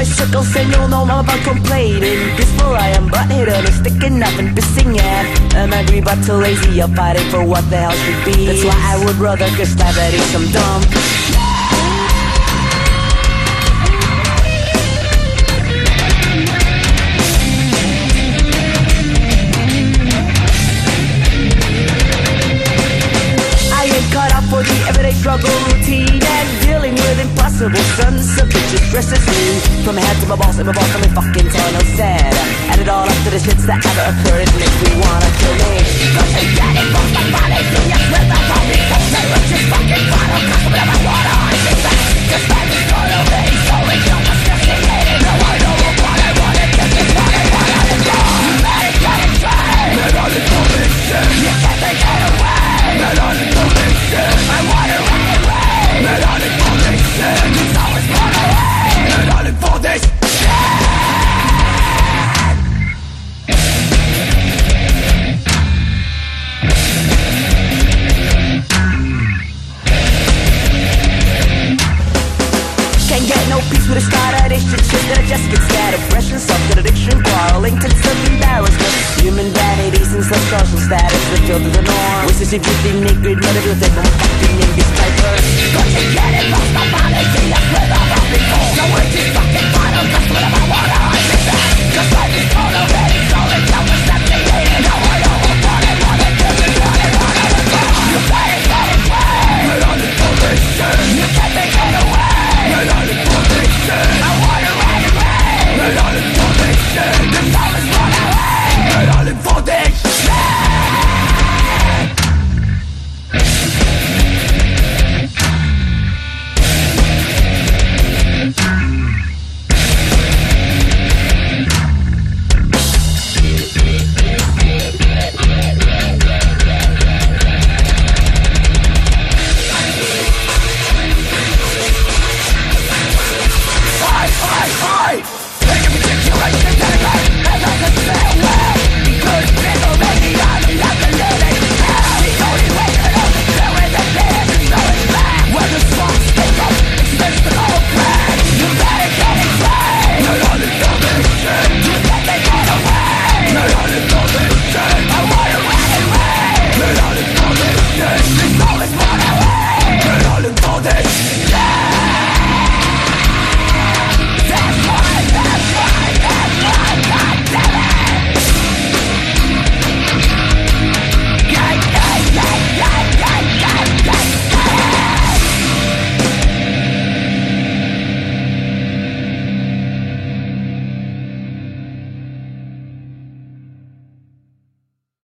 my circles and you'll know I'm about complaining. Peaceful I am but hidden and sticking up and pissing yeah I'm angry but too lazy, I'm fighting for what the hell should be. That's why I would rather get stabbed at eat some dumb. Struggle with impossible sons of bitches stresses me From head to my balls and my balls to my fucking tunnel sad Add it all up to the shits that ever occurred. It makes me wanna Can't get no peace with a start addiction Shit. That I just get scared Aggression, self-contradiction, quarreling, tense self-embarrassment Human vanity since low social status The field the norm. Wishes if you think but if you think I'm fucking in this diaper Got